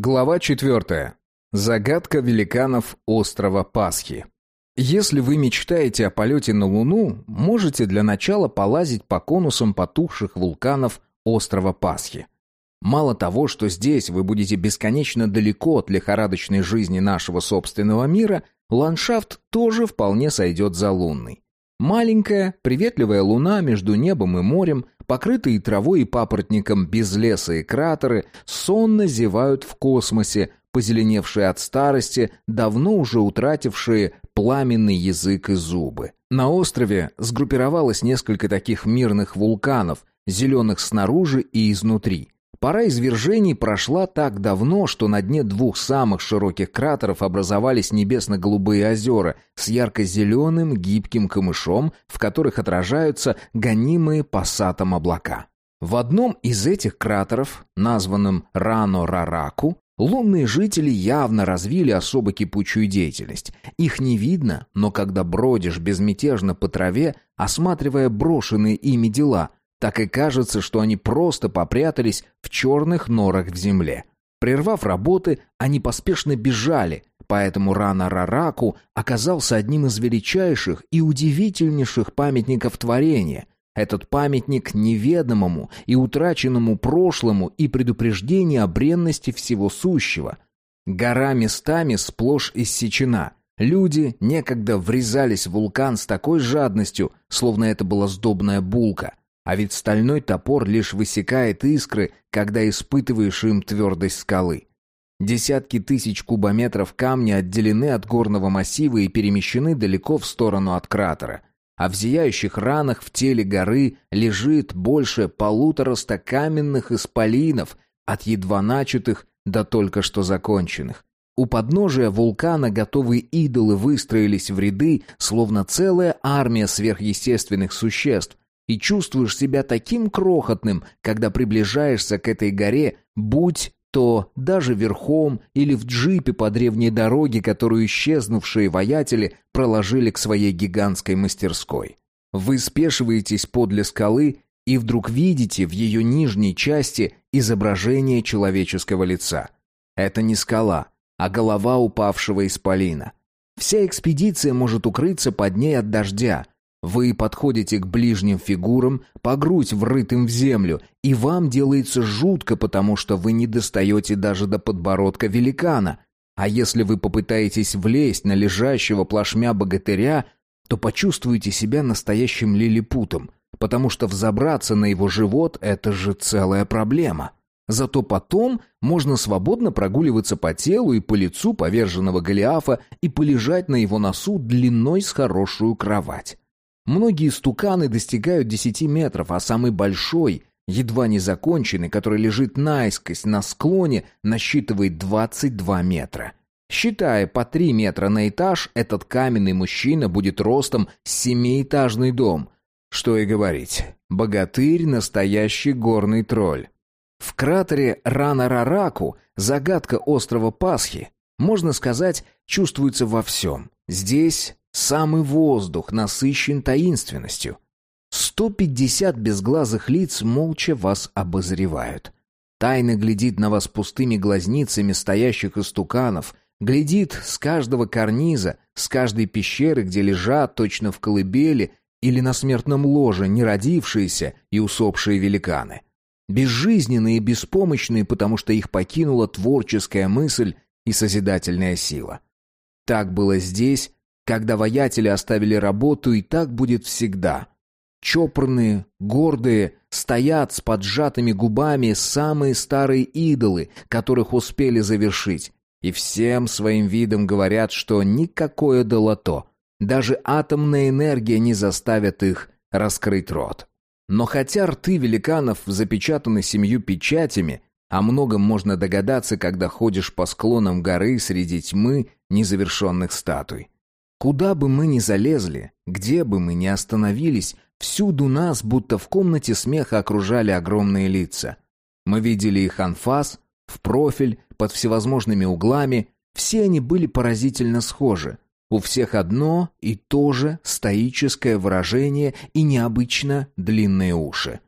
Глава 4. Загадка великанов острова Пасхи. Если вы мечтаете о полете на Луну, можете для начала полазить по конусам потухших вулканов острова Пасхи. Мало того, что здесь вы будете бесконечно далеко от лихорадочной жизни нашего собственного мира, ландшафт тоже вполне сойдет за лунный. Маленькая, приветливая луна между небом и морем, покрытые травой и папоротником без леса и кратеры, сонно зевают в космосе, позеленевшие от старости, давно уже утратившие пламенный язык и зубы. На острове сгруппировалось несколько таких мирных вулканов, зеленых снаружи и изнутри – Пора извержений прошла так давно, что на дне двух самых широких кратеров образовались небесно-голубые озера с ярко-зеленым гибким камышом, в которых отражаются гонимые пассатом облака. В одном из этих кратеров, названном Рано-Рараку, лунные жители явно развили особо кипучую деятельность. Их не видно, но когда бродишь безмятежно по траве, осматривая брошенные ими дела – так и кажется, что они просто попрятались в черных норах в земле. Прервав работы, они поспешно бежали, поэтому Рана Рараку оказался одним из величайших и удивительнейших памятников творения. Этот памятник неведомому и утраченному прошлому и предупреждение о бренности всего сущего. Гора местами сплошь иссечена. Люди некогда врезались в вулкан с такой жадностью, словно это была сдобная булка. А ведь стальной топор лишь высекает искры, когда испытываешь им твердость скалы. Десятки тысяч кубометров камня отделены от горного массива и перемещены далеко в сторону от кратера. А в зияющих ранах в теле горы лежит больше полутораста каменных исполинов, от едва начатых до только что законченных. У подножия вулкана готовые идолы выстроились в ряды, словно целая армия сверхъестественных существ, и чувствуешь себя таким крохотным, когда приближаешься к этой горе, будь то даже верхом или в джипе по древней дороге, которую исчезнувшие воятели проложили к своей гигантской мастерской. Вы спешиваетесь подле скалы и вдруг видите в ее нижней части изображение человеческого лица. Это не скала, а голова упавшего исполина. Вся экспедиция может укрыться под ней от дождя – вы подходите к ближним фигурам, по грудь врытым в землю, и вам делается жутко, потому что вы не достаете даже до подбородка великана. А если вы попытаетесь влезть на лежащего плашмя богатыря, то почувствуете себя настоящим лилипутом, потому что взобраться на его живот – это же целая проблема. Зато потом можно свободно прогуливаться по телу и по лицу поверженного Голиафа и полежать на его носу длиной с хорошую кровать. Многие стуканы достигают 10 метров, а самый большой, едва не законченный, который лежит наискось на склоне, насчитывает 22 метра. Считая по 3 метра на этаж, этот каменный мужчина будет ростом семиэтажный дом. Что и говорить, богатырь – настоящий горный тролль. В кратере Рана-Рараку, загадка острова Пасхи, можно сказать, чувствуется во всем. Здесь Самый воздух насыщен таинственностью. Сто пятьдесят безглазых лиц молча вас обозревают. Тайно глядит на вас пустыми глазницами стоящих истуканов, глядит с каждого карниза, с каждой пещеры, где лежат точно в колыбели или на смертном ложе неродившиеся и усопшие великаны. Безжизненные и беспомощные, потому что их покинула творческая мысль и созидательная сила. Так было здесь когда воятели оставили работу, и так будет всегда. Чопорные, гордые, стоят с поджатыми губами самые старые идолы, которых успели завершить. И всем своим видом говорят, что никакое долото, даже атомная энергия не заставит их раскрыть рот. Но хотя рты великанов запечатаны семью печатями, о многом можно догадаться, когда ходишь по склонам горы среди тьмы незавершенных статуй. Куда бы мы ни залезли, где бы мы ни остановились, всюду нас, будто в комнате смеха, окружали огромные лица. Мы видели их анфас, в профиль, под всевозможными углами, все они были поразительно схожи. У всех одно и то же стоическое выражение и необычно длинные уши.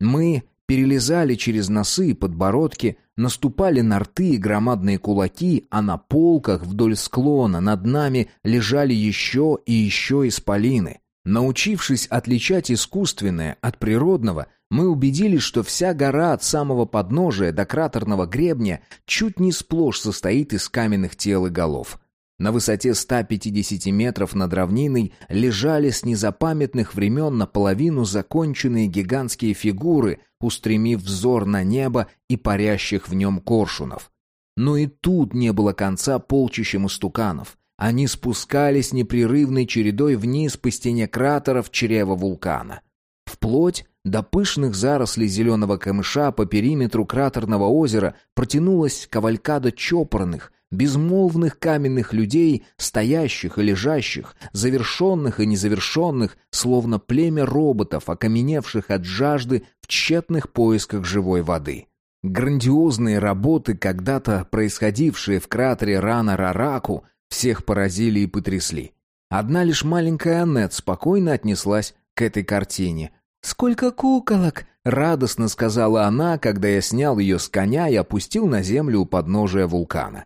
Мы перелезали через носы и подбородки, наступали на рты и громадные кулаки, а на полках вдоль склона над нами лежали еще и еще исполины. Научившись отличать искусственное от природного, мы убедились, что вся гора от самого подножия до кратерного гребня чуть не сплошь состоит из каменных тел и голов. На высоте 150 метров над равниной лежали с незапамятных времен наполовину законченные гигантские фигуры, устремив взор на небо и парящих в нем коршунов. Но и тут не было конца полчищем истуканов. Они спускались непрерывной чередой вниз по стене кратеров чрева вулкана. Вплоть до пышных зарослей зеленого камыша по периметру кратерного озера протянулась кавалькада чопорных, безмолвных каменных людей, стоящих и лежащих, завершенных и незавершенных, словно племя роботов, окаменевших от жажды в тщетных поисках живой воды. Грандиозные работы, когда-то происходившие в кратере Рана-Рараку, всех поразили и потрясли. Одна лишь маленькая Аннет спокойно отнеслась к этой картине. «Сколько куколок!» — радостно сказала она, когда я снял ее с коня и опустил на землю у подножия вулкана.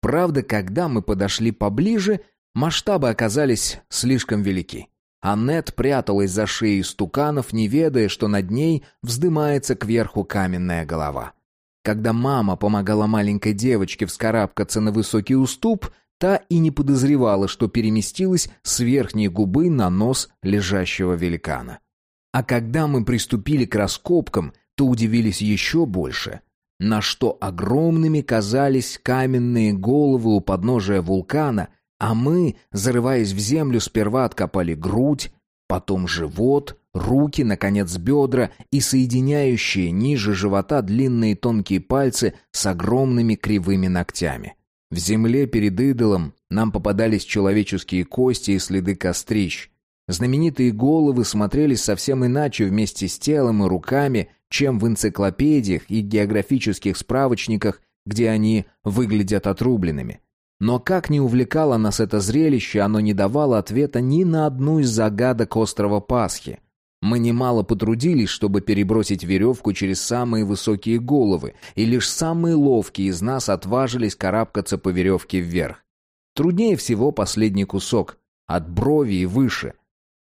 Правда, когда мы подошли поближе, масштабы оказались слишком велики. Аннет пряталась за шеей стуканов, не ведая, что над ней вздымается кверху каменная голова. Когда мама помогала маленькой девочке вскарабкаться на высокий уступ, та и не подозревала, что переместилась с верхней губы на нос лежащего великана. А когда мы приступили к раскопкам, то удивились еще больше на что огромными казались каменные головы у подножия вулкана, а мы, зарываясь в землю, сперва откопали грудь, потом живот, руки, наконец бедра и соединяющие ниже живота длинные тонкие пальцы с огромными кривыми ногтями. В земле перед идолом нам попадались человеческие кости и следы кострищ. Знаменитые головы смотрелись совсем иначе вместе с телом и руками, чем в энциклопедиях и географических справочниках, где они выглядят отрубленными. Но как ни увлекало нас это зрелище, оно не давало ответа ни на одну из загадок острова Пасхи. Мы немало потрудились, чтобы перебросить веревку через самые высокие головы, и лишь самые ловкие из нас отважились карабкаться по веревке вверх. Труднее всего последний кусок, от брови и выше,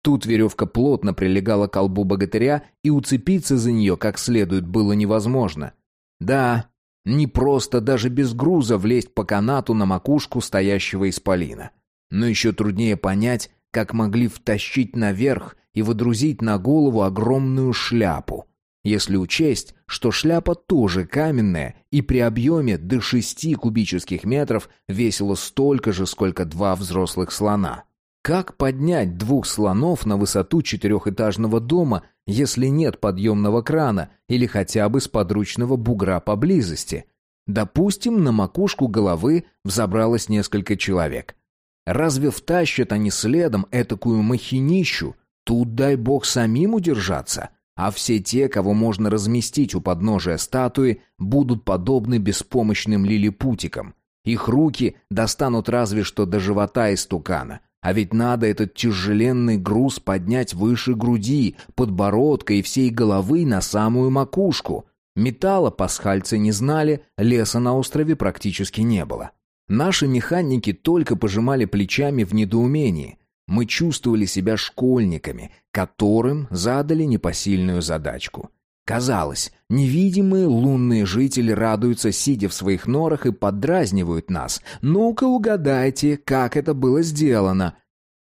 Тут веревка плотно прилегала к колбу богатыря, и уцепиться за нее как следует было невозможно. Да, не просто даже без груза влезть по канату на макушку стоящего исполина. Но еще труднее понять, как могли втащить наверх и водрузить на голову огромную шляпу. Если учесть, что шляпа тоже каменная и при объеме до шести кубических метров весила столько же, сколько два взрослых слона. Как поднять двух слонов на высоту четырехэтажного дома, если нет подъемного крана или хотя бы с подручного бугра поблизости? Допустим, на макушку головы взобралось несколько человек. Разве втащат они следом этакую махинищу? Тут дай бог самим удержаться. А все те, кого можно разместить у подножия статуи, будут подобны беспомощным лилипутикам. Их руки достанут разве что до живота истукана, а ведь надо этот тяжеленный груз поднять выше груди, подбородка и всей головы на самую макушку. Металла пасхальцы не знали, леса на острове практически не было. Наши механики только пожимали плечами в недоумении. Мы чувствовали себя школьниками, которым задали непосильную задачку. Казалось, невидимые лунные жители радуются, сидя в своих норах, и поддразнивают нас. «Ну-ка угадайте, как это было сделано?»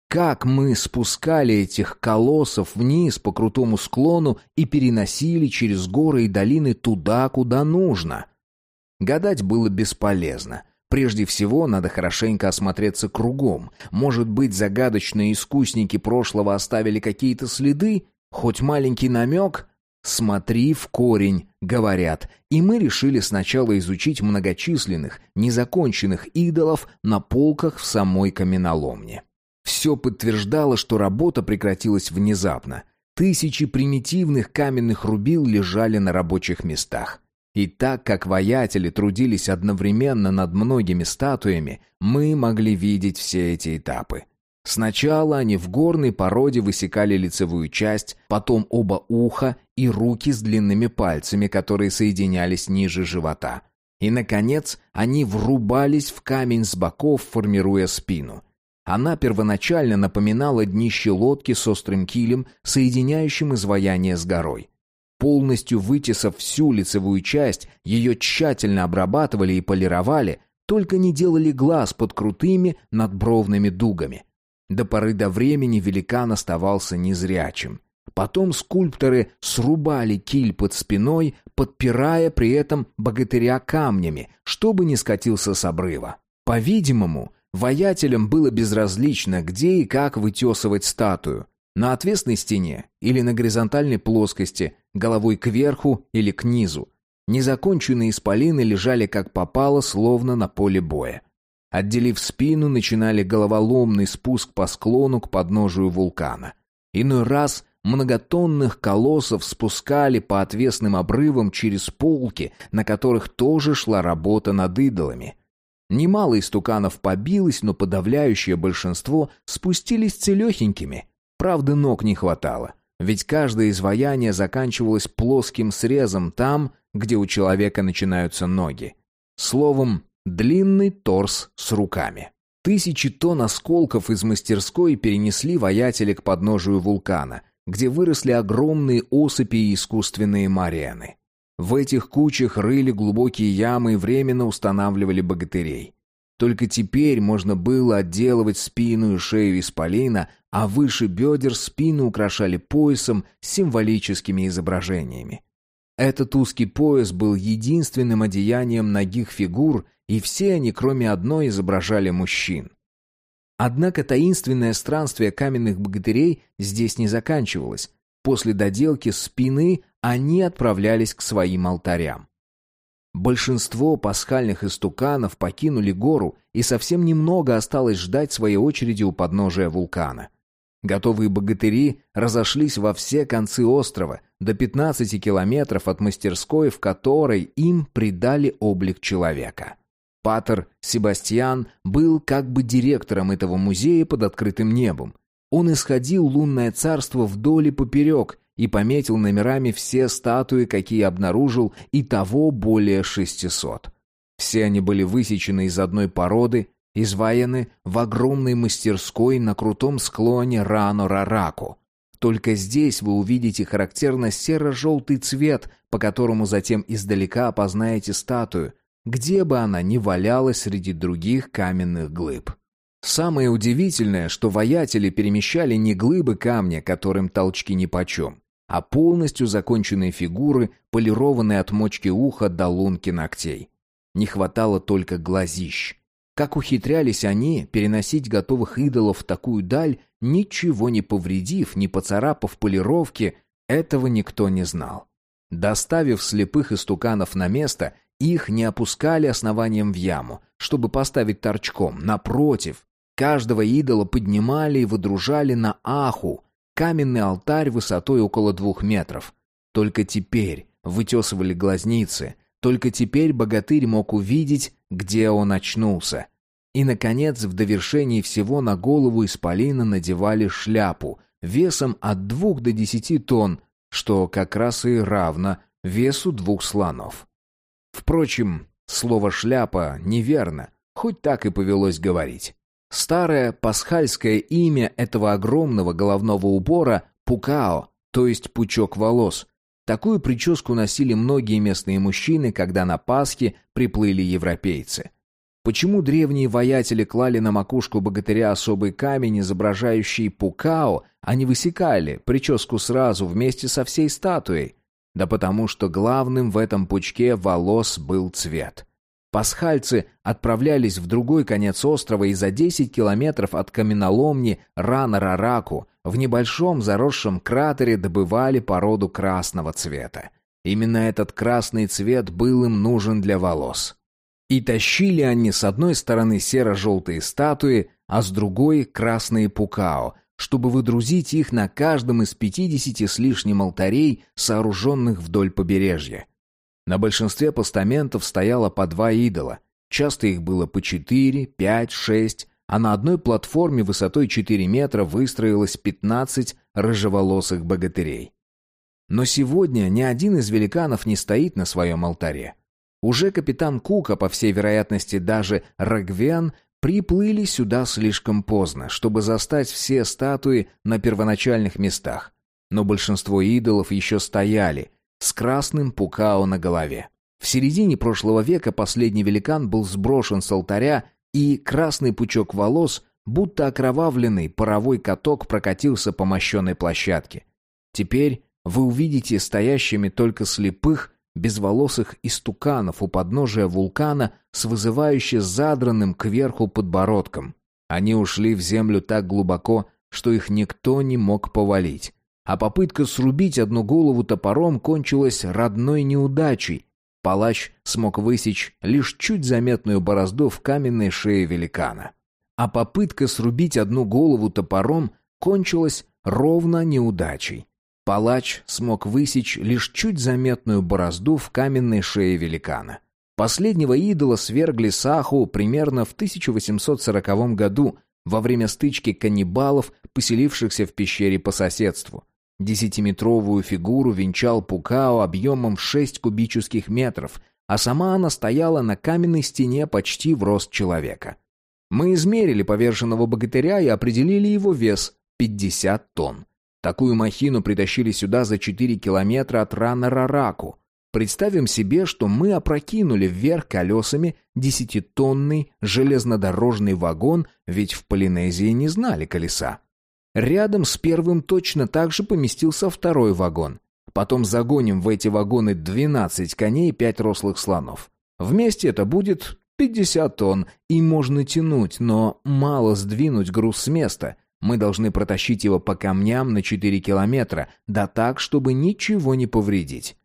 Как мы спускали этих колоссов вниз по крутому склону и переносили через горы и долины туда, куда нужно? Гадать было бесполезно. Прежде всего, надо хорошенько осмотреться кругом. Может быть, загадочные искусники прошлого оставили какие-то следы? Хоть маленький намек? «Смотри в корень», — говорят, и мы решили сначала изучить многочисленных, незаконченных идолов на полках в самой каменоломне. Все подтверждало, что работа прекратилась внезапно. Тысячи примитивных каменных рубил лежали на рабочих местах. И так как воятели трудились одновременно над многими статуями, мы могли видеть все эти этапы. Сначала они в горной породе высекали лицевую часть, потом оба уха и руки с длинными пальцами, которые соединялись ниже живота. И, наконец, они врубались в камень с боков, формируя спину. Она первоначально напоминала днище лодки с острым килем, соединяющим изваяние с горой. Полностью вытесав всю лицевую часть, ее тщательно обрабатывали и полировали, только не делали глаз под крутыми надбровными дугами. До поры до времени великан оставался незрячим. Потом скульпторы срубали киль под спиной, подпирая при этом богатыря камнями, чтобы не скатился с обрыва. По-видимому, воятелям было безразлично, где и как вытесывать статую. На отвесной стене или на горизонтальной плоскости, головой кверху или к низу. Незаконченные исполины лежали как попало, словно на поле боя. Отделив спину, начинали головоломный спуск по склону к подножию вулкана. Иной раз многотонных колоссов спускали по отвесным обрывам через полки, на которых тоже шла работа над идолами. Немало истуканов побилось, но подавляющее большинство спустились целехенькими. Правда, ног не хватало, ведь каждое изваяние заканчивалось плоским срезом там, где у человека начинаются ноги. Словом, длинный торс с руками. Тысячи тонн осколков из мастерской перенесли воятели к подножию вулкана, где выросли огромные осыпи и искусственные марены. В этих кучах рыли глубокие ямы и временно устанавливали богатырей. Только теперь можно было отделывать спину и шею исполина, а выше бедер спину украшали поясом с символическими изображениями. Этот узкий пояс был единственным одеянием ногих фигур, и все они, кроме одной, изображали мужчин. Однако таинственное странствие каменных богатырей здесь не заканчивалось. После доделки спины они отправлялись к своим алтарям. Большинство пасхальных истуканов покинули гору, и совсем немного осталось ждать своей очереди у подножия вулкана. Готовые богатыри разошлись во все концы острова, до 15 километров от мастерской, в которой им придали облик человека. Патер Себастьян был как бы директором этого музея под открытым небом. Он исходил лунное царство вдоль и поперек и пометил номерами все статуи, какие обнаружил, и того более 600. Все они были высечены из одной породы, изваяны в огромной мастерской на крутом склоне Рано-Рараку. Только здесь вы увидите характерно серо-желтый цвет, по которому затем издалека опознаете статую, где бы она ни валялась среди других каменных глыб. Самое удивительное, что воятели перемещали не глыбы камня, которым толчки нипочем, а полностью законченные фигуры, полированные от мочки уха до лунки ногтей. Не хватало только глазищ. Как ухитрялись они переносить готовых идолов в такую даль, ничего не повредив, не поцарапав полировки, этого никто не знал. Доставив слепых истуканов на место, их не опускали основанием в яму, чтобы поставить торчком. Напротив, каждого идола поднимали и выдружали на аху, каменный алтарь высотой около двух метров. Только теперь вытесывали глазницы, только теперь богатырь мог увидеть, где он очнулся. И, наконец, в довершении всего на голову исполина надевали шляпу весом от двух до десяти тонн, что как раз и равно весу двух слонов. Впрочем, слово «шляпа» неверно, хоть так и повелось говорить. Старое пасхальское имя этого огромного головного убора — пукао, то есть пучок волос. Такую прическу носили многие местные мужчины, когда на Пасхе приплыли европейцы. Почему древние воятели клали на макушку богатыря особый камень, изображающий пукао, а не высекали прическу сразу вместе со всей статуей? Да потому что главным в этом пучке волос был цвет. Пасхальцы отправлялись в другой конец острова и за 10 километров от каменоломни Рана-Рараку в небольшом заросшем кратере добывали породу красного цвета. Именно этот красный цвет был им нужен для волос. И тащили они с одной стороны серо-желтые статуи, а с другой — красные пукао, чтобы выдрузить их на каждом из пятидесяти с лишним алтарей, сооруженных вдоль побережья. На большинстве постаментов стояло по два идола. Часто их было по четыре, пять, шесть, а на одной платформе высотой 4 метра выстроилось 15 рыжеволосых богатырей. Но сегодня ни один из великанов не стоит на своем алтаре. Уже капитан Кук, а по всей вероятности даже Рагвен, приплыли сюда слишком поздно, чтобы застать все статуи на первоначальных местах. Но большинство идолов еще стояли, с красным пукао на голове. В середине прошлого века последний великан был сброшен с алтаря, и красный пучок волос, будто окровавленный паровой каток, прокатился по мощенной площадке. Теперь вы увидите стоящими только слепых, безволосых истуканов у подножия вулкана с вызывающе задранным кверху подбородком. Они ушли в землю так глубоко, что их никто не мог повалить. А попытка срубить одну голову топором кончилась родной неудачей. Палач смог высечь лишь чуть заметную борозду в каменной шее великана. А попытка срубить одну голову топором кончилась ровно неудачей. Палач смог высечь лишь чуть заметную борозду в каменной шее великана. Последнего идола свергли Саху примерно в 1840 году во время стычки каннибалов, поселившихся в пещере по соседству. Десятиметровую фигуру венчал Пукао объемом в 6 кубических метров, а сама она стояла на каменной стене почти в рост человека. Мы измерили поверженного богатыря и определили его вес – 50 тонн. Такую махину притащили сюда за 4 километра от рана Рараку. Представим себе, что мы опрокинули вверх колесами десятитонный железнодорожный вагон, ведь в Полинезии не знали колеса. Рядом с первым точно так же поместился второй вагон. Потом загоним в эти вагоны 12 коней и 5 рослых слонов. Вместе это будет 50 тонн, и можно тянуть, но мало сдвинуть груз с места – мы должны протащить его по камням на 4 километра, да так, чтобы ничего не повредить.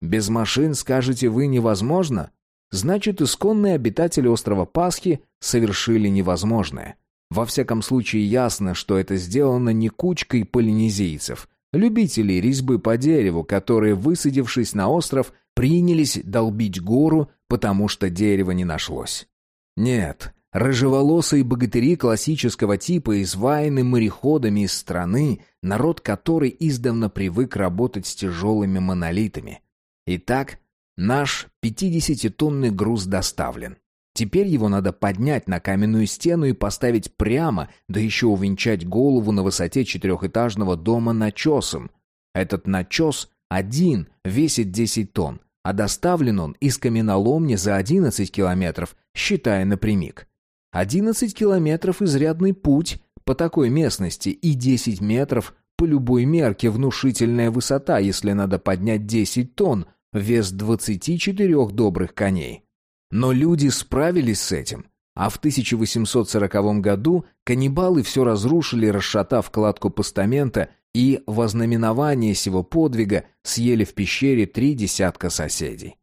Без машин, скажете вы, невозможно? Значит, исконные обитатели острова Пасхи совершили невозможное. Во всяком случае, ясно, что это сделано не кучкой полинезийцев, любителей резьбы по дереву, которые, высадившись на остров, принялись долбить гору, потому что дерева не нашлось. Нет, Рыжеволосые богатыри классического типа, изваяны мореходами из страны, народ которой издавна привык работать с тяжелыми монолитами. Итак, наш 50-тонный груз доставлен. Теперь его надо поднять на каменную стену и поставить прямо, да еще увенчать голову на высоте четырехэтажного дома начесом. Этот начес один весит 10 тонн, а доставлен он из каменоломни за 11 километров, считая напрямик. 11 километров изрядный путь по такой местности и 10 метров по любой мерке внушительная высота, если надо поднять 10 тонн, вес 24 добрых коней. Но люди справились с этим. А в 1840 году каннибалы все разрушили, расшатав кладку постамента, и во знаменование сего подвига съели в пещере три десятка соседей.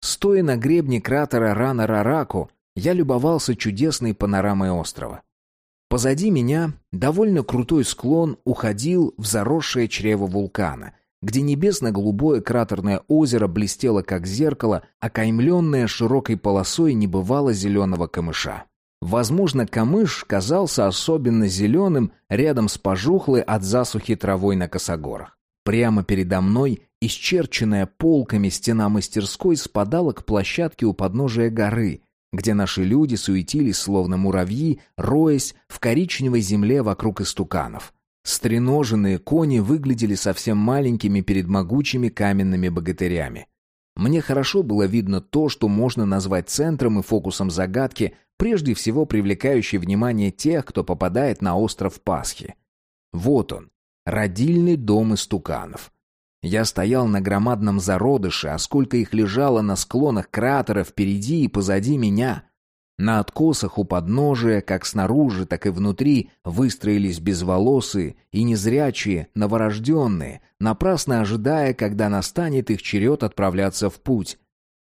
Стоя на гребне кратера Рана-Рараку, я любовался чудесной панорамой острова. Позади меня довольно крутой склон уходил в заросшее чрево вулкана, где небесно-голубое кратерное озеро блестело как зеркало, окаймленное широкой полосой небывало зеленого камыша. Возможно, камыш казался особенно зеленым рядом с пожухлой от засухи травой на косогорах. Прямо передо мной, исчерченная полками стена мастерской, спадала к площадке у подножия горы, где наши люди суетились, словно муравьи, роясь в коричневой земле вокруг истуканов. Стреноженные кони выглядели совсем маленькими перед могучими каменными богатырями. Мне хорошо было видно то, что можно назвать центром и фокусом загадки, прежде всего привлекающей внимание тех, кто попадает на остров Пасхи. Вот он, родильный дом истуканов. Я стоял на громадном зародыше, а сколько их лежало на склонах кратера впереди и позади меня. На откосах у подножия, как снаружи, так и внутри, выстроились безволосые и незрячие, новорожденные, напрасно ожидая, когда настанет их черед отправляться в путь.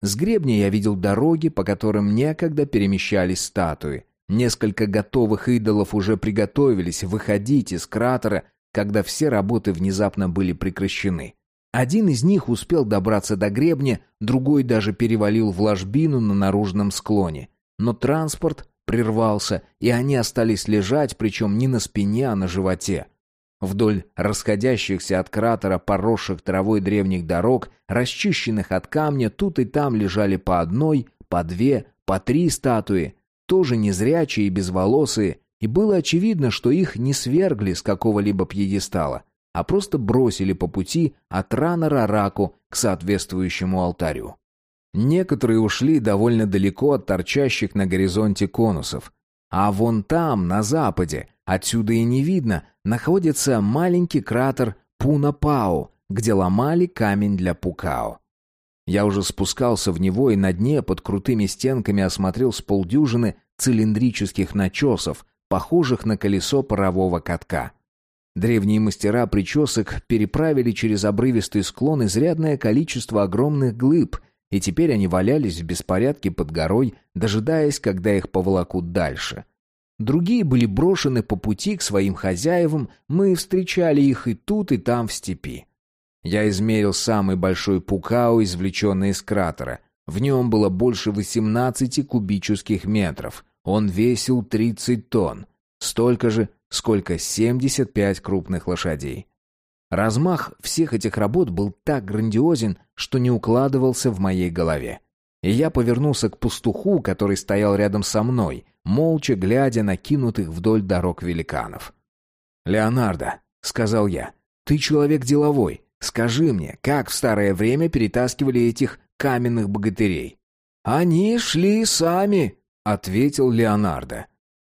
С гребня я видел дороги, по которым некогда перемещались статуи. Несколько готовых идолов уже приготовились выходить из кратера, когда все работы внезапно были прекращены. Один из них успел добраться до гребня, другой даже перевалил в ложбину на наружном склоне. Но транспорт прервался, и они остались лежать, причем не на спине, а на животе. Вдоль расходящихся от кратера поросших травой древних дорог, расчищенных от камня, тут и там лежали по одной, по две, по три статуи, тоже незрячие и безволосые, и было очевидно, что их не свергли с какого-либо пьедестала, а просто бросили по пути от рана Рараку к соответствующему алтарю. Некоторые ушли довольно далеко от торчащих на горизонте конусов, а вон там, на западе, отсюда и не видно, находится маленький кратер Пуна-Пау, где ломали камень для Пукао. Я уже спускался в него и на дне под крутыми стенками осмотрел с полдюжины цилиндрических начесов, похожих на колесо парового катка. Древние мастера причесок переправили через обрывистый склон изрядное количество огромных глыб, и теперь они валялись в беспорядке под горой, дожидаясь, когда их поволокут дальше. Другие были брошены по пути к своим хозяевам, мы встречали их и тут, и там в степи. Я измерил самый большой пукау, извлеченный из кратера. В нем было больше 18 кубических метров. Он весил 30 тонн. Столько же, сколько 75 крупных лошадей. Размах всех этих работ был так грандиозен, что не укладывался в моей голове. И я повернулся к пастуху, который стоял рядом со мной, молча глядя на кинутых вдоль дорог великанов. «Леонардо», — сказал я, — «ты человек деловой. Скажи мне, как в старое время перетаскивали этих каменных богатырей?» «Они шли сами», — ответил Леонардо.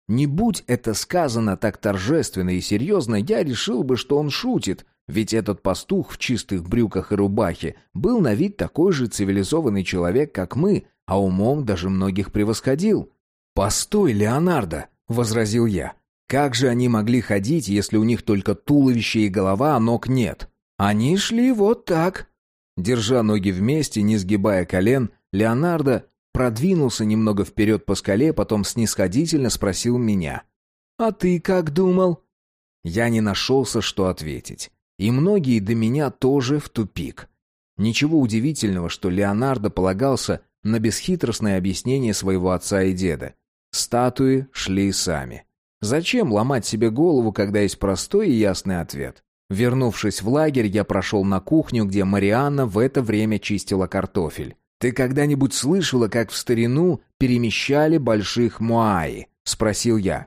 Не будь это сказано так торжественно и серьезно, я решил бы, что он шутит, ведь этот пастух в чистых брюках и рубахе был на вид такой же цивилизованный человек, как мы, а умом даже многих превосходил. «Постой, Леонардо!» — возразил я. «Как же они могли ходить, если у них только туловище и голова, а ног нет?» «Они шли вот так». Держа ноги вместе, не сгибая колен, Леонардо продвинулся немного вперед по скале, потом снисходительно спросил меня. «А ты как думал?» Я не нашелся, что ответить. И многие до меня тоже в тупик. Ничего удивительного, что Леонардо полагался на бесхитростное объяснение своего отца и деда. Статуи шли сами. Зачем ломать себе голову, когда есть простой и ясный ответ? Вернувшись в лагерь, я прошел на кухню, где Марианна в это время чистила картофель. «Ты когда-нибудь слышала, как в старину перемещали больших муаи?» — спросил я.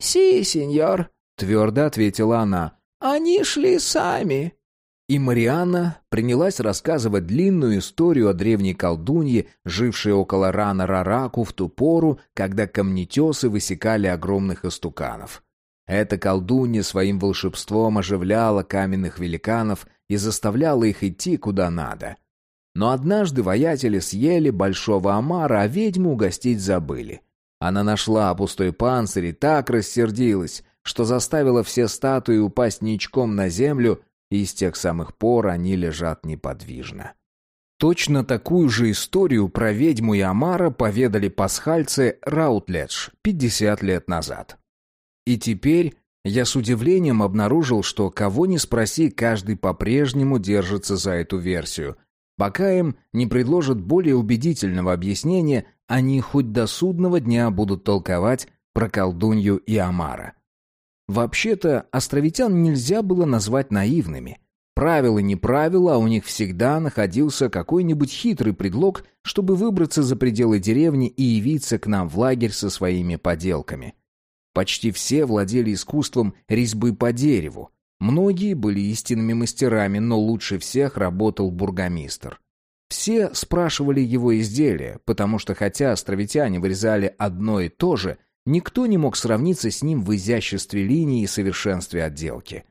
«Си, сеньор», — твердо ответила она. «Они шли сами». И Марианна принялась рассказывать длинную историю о древней колдунье, жившей около рана Рараку в ту пору, когда камнетесы высекали огромных истуканов. Эта колдунья своим волшебством оживляла каменных великанов и заставляла их идти куда надо. Но однажды воятели съели большого омара, а ведьму угостить забыли. Она нашла пустой панцирь и так рассердилась, что заставила все статуи упасть ничком на землю, и с тех самых пор они лежат неподвижно. Точно такую же историю про ведьму и омара поведали пасхальцы Раутледж 50 лет назад. И теперь я с удивлением обнаружил, что кого ни спроси, каждый по-прежнему держится за эту версию, Пока им не предложат более убедительного объяснения, они хоть до судного дня будут толковать про колдунью и Амара. Вообще-то, островитян нельзя было назвать наивными. Правила не правила, а у них всегда находился какой-нибудь хитрый предлог, чтобы выбраться за пределы деревни и явиться к нам в лагерь со своими поделками. Почти все владели искусством резьбы по дереву, Многие были истинными мастерами, но лучше всех работал бургомистр. Все спрашивали его изделия, потому что хотя островитяне вырезали одно и то же, никто не мог сравниться с ним в изяществе линии и совершенстве отделки.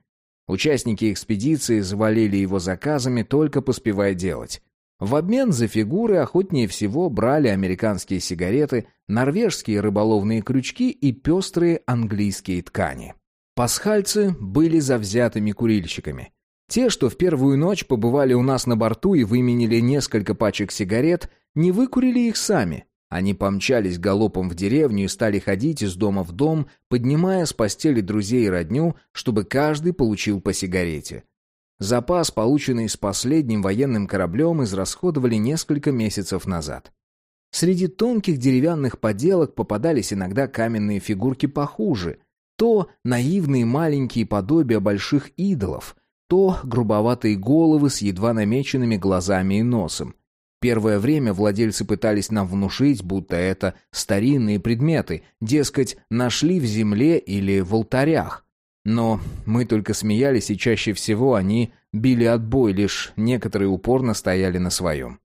Участники экспедиции завалили его заказами, только поспевая делать. В обмен за фигуры охотнее всего брали американские сигареты, норвежские рыболовные крючки и пестрые английские ткани. Пасхальцы были завзятыми курильщиками. Те, что в первую ночь побывали у нас на борту и выменили несколько пачек сигарет, не выкурили их сами. Они помчались галопом в деревню и стали ходить из дома в дом, поднимая с постели друзей и родню, чтобы каждый получил по сигарете. Запас, полученный с последним военным кораблем, израсходовали несколько месяцев назад. Среди тонких деревянных поделок попадались иногда каменные фигурки похуже. То наивные маленькие подобия больших идолов, то грубоватые головы с едва намеченными глазами и носом. Первое время владельцы пытались нам внушить, будто это старинные предметы, дескать, нашли в земле или в алтарях. Но мы только смеялись, и чаще всего они били отбой, лишь некоторые упорно стояли на своем.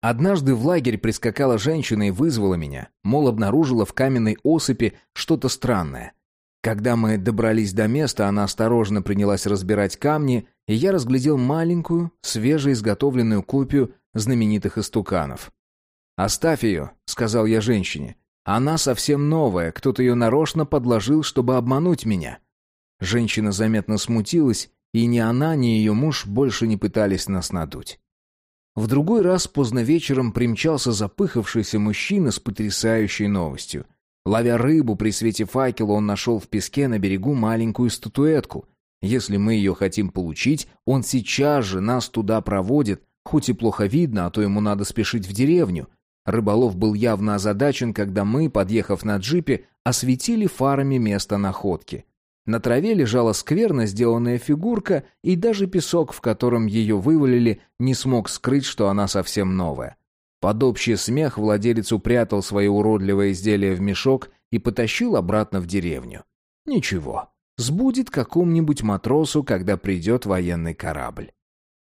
Однажды в лагерь прискакала женщина и вызвала меня, мол, обнаружила в каменной осыпи что-то странное. Когда мы добрались до места, она осторожно принялась разбирать камни, и я разглядел маленькую, свежеизготовленную копию знаменитых истуканов. «Оставь ее», — сказал я женщине. «Она совсем новая, кто-то ее нарочно подложил, чтобы обмануть меня». Женщина заметно смутилась, и ни она, ни ее муж больше не пытались нас надуть. В другой раз поздно вечером примчался запыхавшийся мужчина с потрясающей новостью. Ловя рыбу при свете факела, он нашел в песке на берегу маленькую статуэтку. Если мы ее хотим получить, он сейчас же нас туда проводит, хоть и плохо видно, а то ему надо спешить в деревню. Рыболов был явно озадачен, когда мы, подъехав на джипе, осветили фарами место находки. На траве лежала скверно сделанная фигурка, и даже песок, в котором ее вывалили, не смог скрыть, что она совсем новая. Под общий смех владелец упрятал свое уродливое изделие в мешок и потащил обратно в деревню. Ничего, сбудет какому-нибудь матросу, когда придет военный корабль.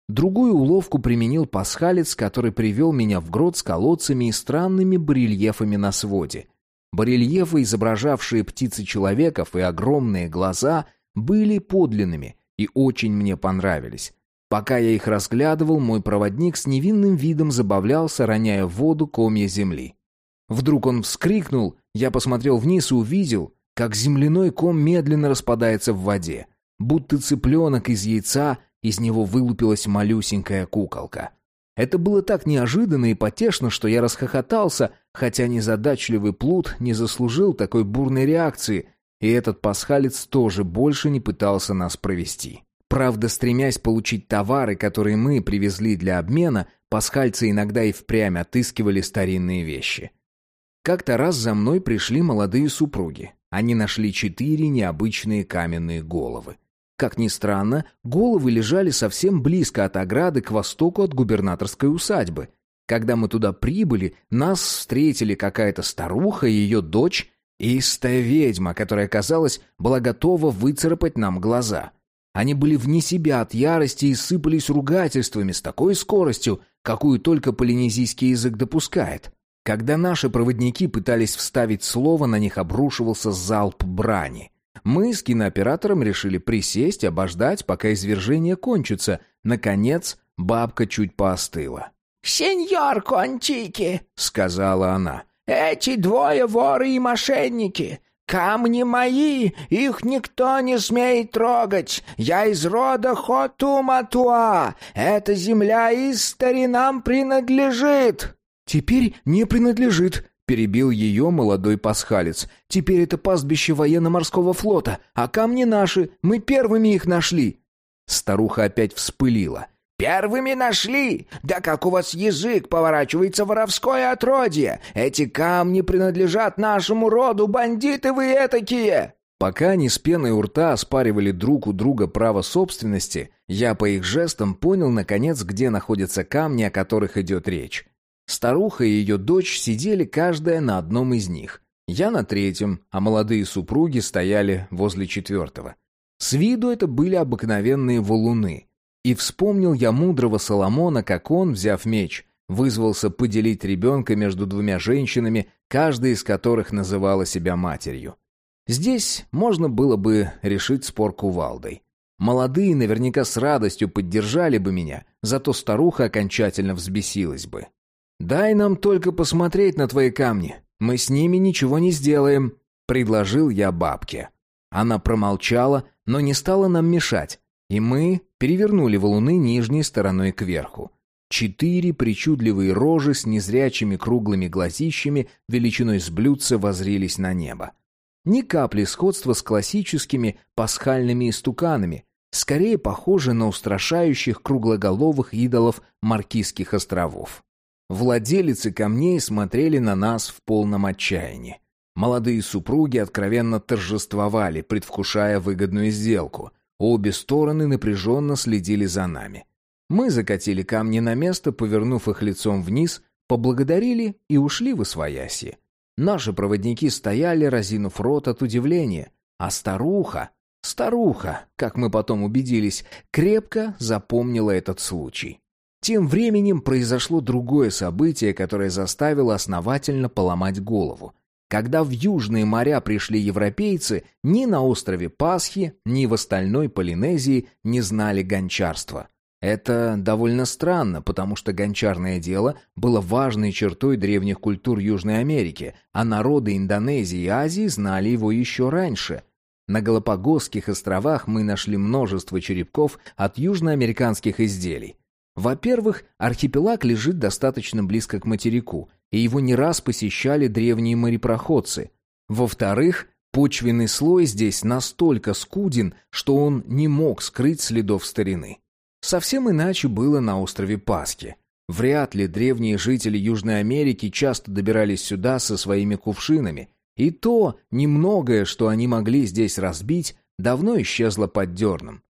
Другую уловку применил пасхалец, который привел меня в грот с колодцами и странными барельефами на своде. Барельефы, изображавшие птицы человеков и огромные глаза, были подлинными и очень мне понравились. Пока я их разглядывал, мой проводник с невинным видом забавлялся, роняя в воду комья земли. Вдруг он вскрикнул, я посмотрел вниз и увидел, как земляной ком медленно распадается в воде. Будто цыпленок из яйца, из него вылупилась малюсенькая куколка. Это было так неожиданно и потешно, что я расхохотался, хотя незадачливый плут не заслужил такой бурной реакции, и этот пасхалец тоже больше не пытался нас провести. Правда, стремясь получить товары, которые мы привезли для обмена, пасхальцы иногда и впрямь отыскивали старинные вещи. Как-то раз за мной пришли молодые супруги. Они нашли четыре необычные каменные головы. Как ни странно, головы лежали совсем близко от ограды к востоку от губернаторской усадьбы. Когда мы туда прибыли, нас встретили какая-то старуха и ее дочь, истая ведьма, которая, казалось, была готова выцарапать нам глаза. Они были вне себя от ярости и сыпались ругательствами с такой скоростью, какую только полинезийский язык допускает. Когда наши проводники пытались вставить слово, на них обрушивался залп брани. Мы с кинооператором решили присесть, обождать, пока извержение кончится. Наконец, бабка чуть поостыла. «Сеньор Кончики», — сказала она, — «эти двое воры и мошенники. «Камни мои, их никто не смеет трогать. Я из рода Хоту-Матуа. Эта земля истори нам принадлежит». «Теперь не принадлежит», — перебил ее молодой пасхалец. «Теперь это пастбище военно-морского флота, а камни наши, мы первыми их нашли». Старуха опять вспылила. Первыми нашли! Да как у вас язык поворачивается воровское отродье! Эти камни принадлежат нашему роду, бандиты вы этакие!» Пока они с пеной у рта оспаривали друг у друга право собственности, я по их жестам понял, наконец, где находятся камни, о которых идет речь. Старуха и ее дочь сидели каждая на одном из них. Я на третьем, а молодые супруги стояли возле четвертого. С виду это были обыкновенные валуны — и вспомнил я мудрого Соломона, как он, взяв меч, вызвался поделить ребенка между двумя женщинами, каждая из которых называла себя матерью. Здесь можно было бы решить спор кувалдой. Молодые наверняка с радостью поддержали бы меня, зато старуха окончательно взбесилась бы. «Дай нам только посмотреть на твои камни, мы с ними ничего не сделаем», — предложил я бабке. Она промолчала, но не стала нам мешать, и мы перевернули валуны нижней стороной кверху. Четыре причудливые рожи с незрячими круглыми глазищами величиной с блюдца возрились на небо. Ни капли сходства с классическими пасхальными истуканами, скорее похожи на устрашающих круглоголовых идолов Маркизских островов. Владелицы камней смотрели на нас в полном отчаянии. Молодые супруги откровенно торжествовали, предвкушая выгодную сделку. Обе стороны напряженно следили за нами. Мы закатили камни на место, повернув их лицом вниз, поблагодарили и ушли в освояси. Наши проводники стояли, разинув рот от удивления, а старуха, старуха, как мы потом убедились, крепко запомнила этот случай. Тем временем произошло другое событие, которое заставило основательно поломать голову. Когда в южные моря пришли европейцы, ни на острове Пасхи, ни в остальной Полинезии не знали гончарства. Это довольно странно, потому что гончарное дело было важной чертой древних культур Южной Америки, а народы Индонезии и Азии знали его еще раньше. На Галапагосских островах мы нашли множество черепков от южноамериканских изделий. Во-первых, архипелаг лежит достаточно близко к материку, и его не раз посещали древние морепроходцы. Во-вторых, почвенный слой здесь настолько скуден, что он не мог скрыть следов старины. Совсем иначе было на острове Пасхи. Вряд ли древние жители Южной Америки часто добирались сюда со своими кувшинами, и то немногое, что они могли здесь разбить, давно исчезло под дерном.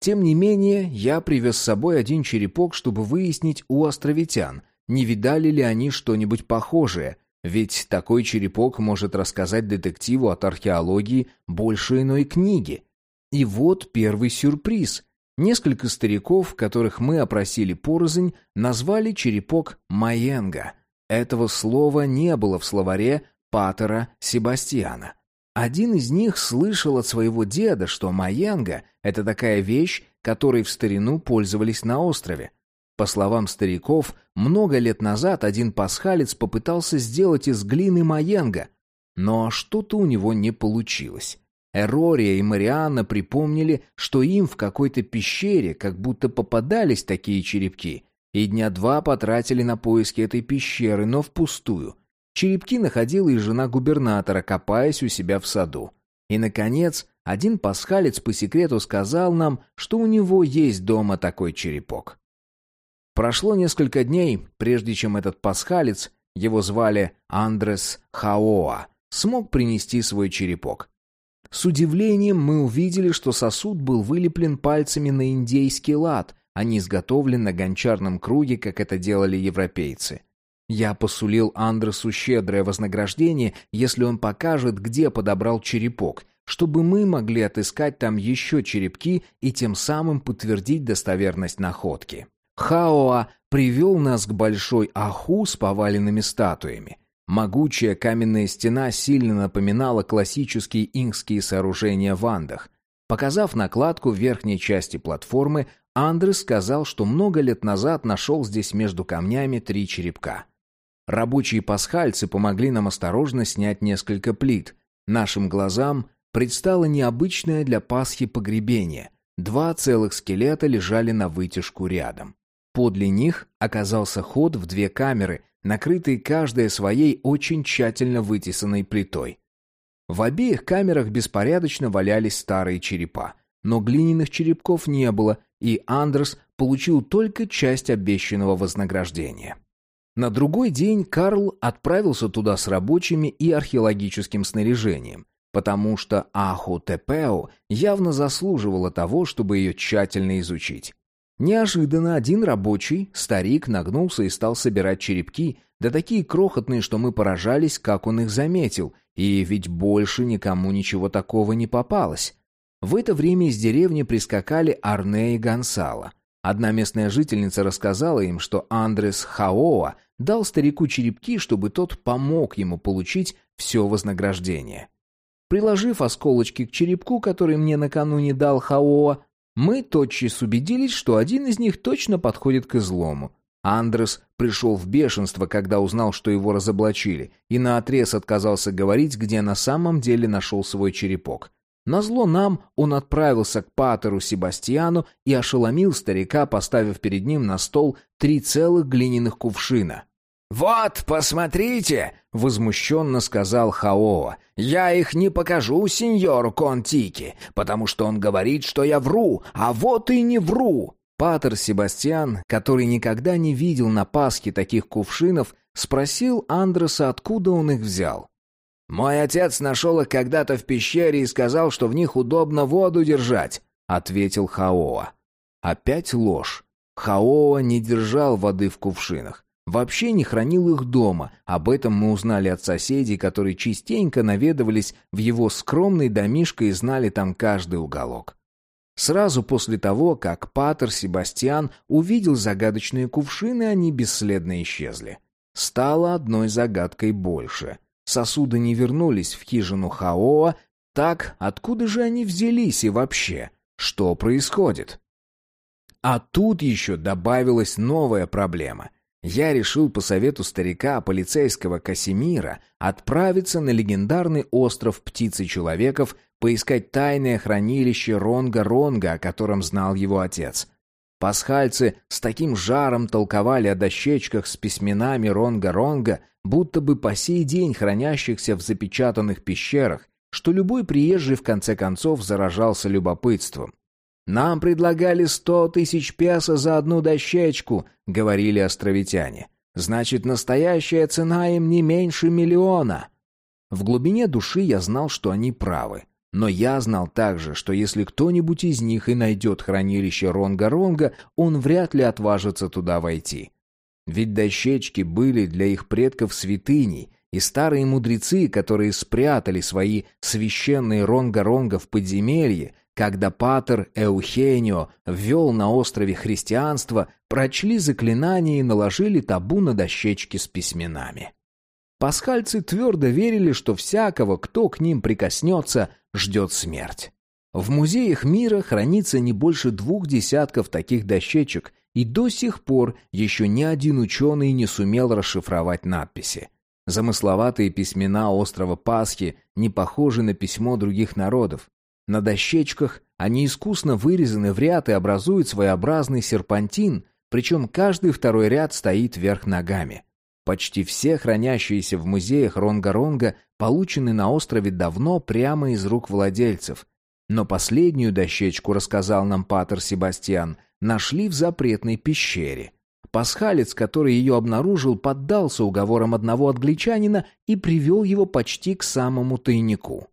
Тем не менее, я привез с собой один черепок, чтобы выяснить у островитян, не видали ли они что-нибудь похожее, ведь такой черепок может рассказать детективу от археологии больше иной книги. И вот первый сюрприз. Несколько стариков, которых мы опросили порознь, назвали черепок Майенга. Этого слова не было в словаре Патера Себастьяна. Один из них слышал от своего деда, что Майенга — это такая вещь, которой в старину пользовались на острове. По словам стариков, много лет назад один пасхалец попытался сделать из глины Майенга, но что-то у него не получилось. Эрория и Марианна припомнили, что им в какой-то пещере как будто попадались такие черепки, и дня два потратили на поиски этой пещеры, но впустую. Черепки находила и жена губернатора, копаясь у себя в саду. И, наконец, один пасхалец по секрету сказал нам, что у него есть дома такой черепок. Прошло несколько дней, прежде чем этот пасхалец, его звали Андрес Хаоа, смог принести свой черепок. С удивлением мы увидели, что сосуд был вылеплен пальцами на индейский лад, а не изготовлен на гончарном круге, как это делали европейцы. Я посулил Андресу щедрое вознаграждение, если он покажет, где подобрал черепок, чтобы мы могли отыскать там еще черепки и тем самым подтвердить достоверность находки. Хаоа привел нас к большой аху с поваленными статуями. Могучая каменная стена сильно напоминала классические инкские сооружения в Андах. Показав накладку в верхней части платформы, Андрес сказал, что много лет назад нашел здесь между камнями три черепка. Рабочие пасхальцы помогли нам осторожно снять несколько плит. Нашим глазам предстало необычное для Пасхи погребение. Два целых скелета лежали на вытяжку рядом. Подле них оказался ход в две камеры, накрытые каждая своей очень тщательно вытесанной плитой. В обеих камерах беспорядочно валялись старые черепа, но глиняных черепков не было, и Андерс получил только часть обещанного вознаграждения. На другой день Карл отправился туда с рабочими и археологическим снаряжением, потому что Аху-Тепео явно заслуживала того, чтобы ее тщательно изучить. Неожиданно один рабочий, старик, нагнулся и стал собирать черепки, да такие крохотные, что мы поражались, как он их заметил, и ведь больше никому ничего такого не попалось. В это время из деревни прискакали Арне и Гонсало. Одна местная жительница рассказала им, что Андрес Хаоа дал старику черепки, чтобы тот помог ему получить все вознаграждение. Приложив осколочки к черепку, который мне накануне дал Хаоа, мы тотчас убедились, что один из них точно подходит к излому. Андрес пришел в бешенство, когда узнал, что его разоблачили, и наотрез отказался говорить, где на самом деле нашел свой черепок. Назло нам он отправился к патеру Себастьяну и ошеломил старика, поставив перед ним на стол три целых глиняных кувшина. «Вот, посмотрите!» — возмущенно сказал Хаоа. «Я их не покажу сеньору Контики, потому что он говорит, что я вру, а вот и не вру!» Патер Себастьян, который никогда не видел на Пасхе таких кувшинов, спросил Андреса, откуда он их взял. «Мой отец нашел их когда-то в пещере и сказал, что в них удобно воду держать», — ответил Хаоа. Опять ложь. Хаоа не держал воды в кувшинах. Вообще не хранил их дома. Об этом мы узнали от соседей, которые частенько наведывались в его скромный домишко и знали там каждый уголок. Сразу после того, как Патер Себастьян увидел загадочные кувшины, они бесследно исчезли. Стало одной загадкой больше. Сосуды не вернулись в хижину Хаоа. Так, откуда же они взялись и вообще? Что происходит? А тут еще добавилась новая проблема. Я решил по совету старика полицейского Касимира отправиться на легендарный остров Птицы-Человеков поискать тайное хранилище Ронга-Ронга, о котором знал его отец. Пасхальцы с таким жаром толковали о дощечках с письменами Ронга-Ронга, будто бы по сей день хранящихся в запечатанных пещерах, что любой приезжий в конце концов заражался любопытством. «Нам предлагали сто тысяч песо за одну дощечку», — говорили островитяне. «Значит, настоящая цена им не меньше миллиона». В глубине души я знал, что они правы. Но я знал также, что если кто-нибудь из них и найдет хранилище Ронга-Ронга, он вряд ли отважится туда войти. Ведь дощечки были для их предков святыней, и старые мудрецы, которые спрятали свои священные Ронга-Ронга в подземелье, когда Патер Эухенио ввел на острове христианство, прочли заклинания и наложили табу на дощечки с письменами. Пасхальцы твердо верили, что всякого, кто к ним прикоснется, ждет смерть. В музеях мира хранится не больше двух десятков таких дощечек, и до сих пор еще ни один ученый не сумел расшифровать надписи. Замысловатые письмена острова Пасхи не похожи на письмо других народов. На дощечках они искусно вырезаны в ряд и образуют своеобразный серпантин, причем каждый второй ряд стоит вверх ногами. Почти все хранящиеся в музеях Ронга-Ронга получены на острове давно прямо из рук владельцев. Но последнюю дощечку, рассказал нам Патер Себастьян, нашли в запретной пещере. Пасхалец, который ее обнаружил, поддался уговорам одного англичанина и привел его почти к самому тайнику.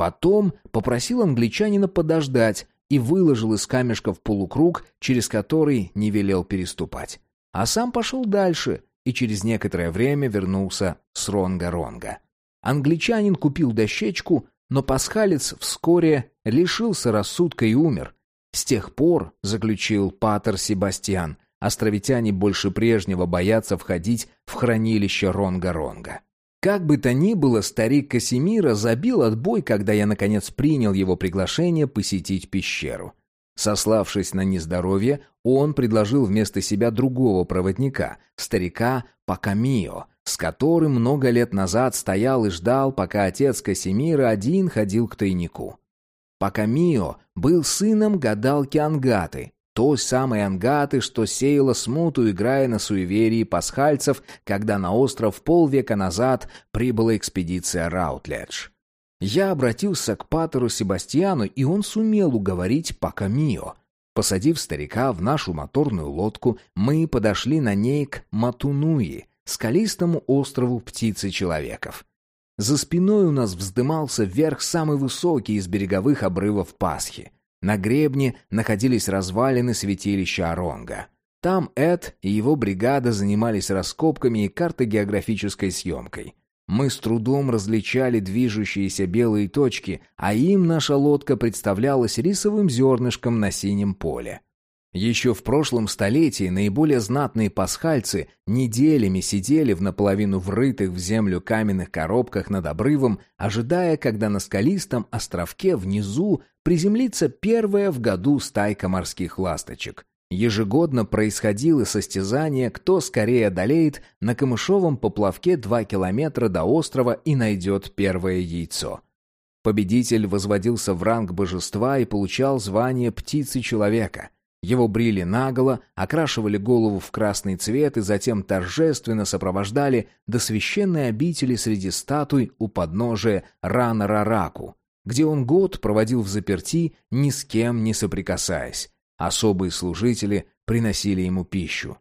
Потом попросил англичанина подождать и выложил из камешков полукруг, через который не велел переступать. А сам пошел дальше, и через некоторое время вернулся с Ронга-Ронга. Англичанин купил дощечку, но пасхалец вскоре лишился рассудка и умер. С тех пор, заключил Патер Себастьян, островитяне больше прежнего боятся входить в хранилище Ронга-Ронга. Как бы то ни было, старик Касимира забил отбой, когда я, наконец, принял его приглашение посетить пещеру. Сославшись на нездоровье, он предложил вместо себя другого проводника, старика Пакамио, с которым много лет назад стоял и ждал, пока отец Касимира один ходил к тайнику. Пакамио был сыном гадалки Ангаты, той самой Ангаты, что сеяла смуту, играя на суеверии пасхальцев, когда на остров полвека назад прибыла экспедиция Раутледж. Я обратился к патеру Себастьяну, и он сумел уговорить Пакамио. Посадив старика в нашу моторную лодку, мы подошли на ней к Матунуи, скалистому острову птицы-человеков. За спиной у нас вздымался вверх самый высокий из береговых обрывов Пасхи. На гребне находились развалины святилища Аронга. Там Эд и его бригада занимались раскопками и картогеографической съемкой. Мы с трудом различали движущиеся белые точки, а им наша лодка представлялась рисовым зернышком на синем поле. Еще в прошлом столетии наиболее знатные пасхальцы неделями сидели в наполовину врытых в землю каменных коробках над обрывом, ожидая, когда на скалистом островке внизу приземлится первая в году стайка морских ласточек. Ежегодно происходило состязание, кто скорее одолеет на камышовом поплавке два километра до острова и найдет первое яйцо. Победитель возводился в ранг божества и получал звание птицы человека. Его брили наголо, окрашивали голову в красный цвет и затем торжественно сопровождали до священной обители среди статуй у подножия Рана-Рараку, где он год проводил в заперти, ни с кем не соприкасаясь. Особые служители приносили ему пищу.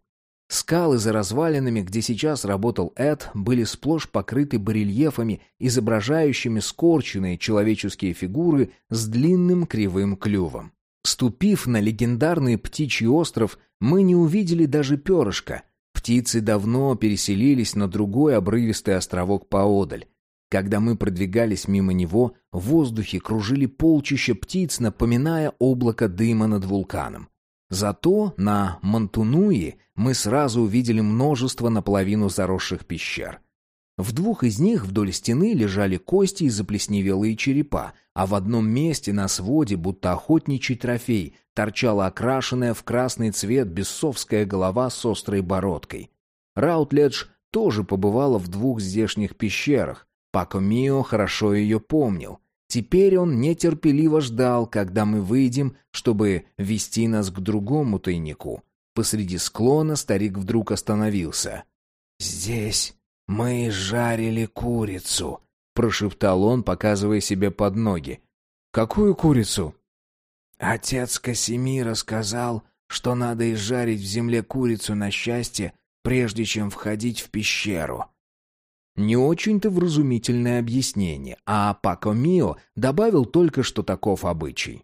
Скалы за развалинами, где сейчас работал Эд, были сплошь покрыты барельефами, изображающими скорченные человеческие фигуры с длинным кривым клювом. Ступив на легендарный птичий остров, мы не увидели даже перышка. Птицы давно переселились на другой обрывистый островок поодаль. Когда мы продвигались мимо него, в воздухе кружили полчища птиц, напоминая облако дыма над вулканом. Зато на Мантунуи мы сразу увидели множество наполовину заросших пещер. В двух из них вдоль стены лежали кости и заплесневелые черепа, а в одном месте на своде, будто охотничий трофей, торчала окрашенная в красный цвет бесовская голова с острой бородкой. Раутледж тоже побывала в двух здешних пещерах. Пако Мио хорошо ее помнил. Теперь он нетерпеливо ждал, когда мы выйдем, чтобы вести нас к другому тайнику. Посреди склона старик вдруг остановился. «Здесь мы жарили курицу», — прошептал он, показывая себе под ноги. «Какую курицу?» «Отец Касимира сказал, что надо изжарить в земле курицу на счастье, прежде чем входить в пещеру». Не очень-то вразумительное объяснение, а Пако Мио добавил только, что таков обычай.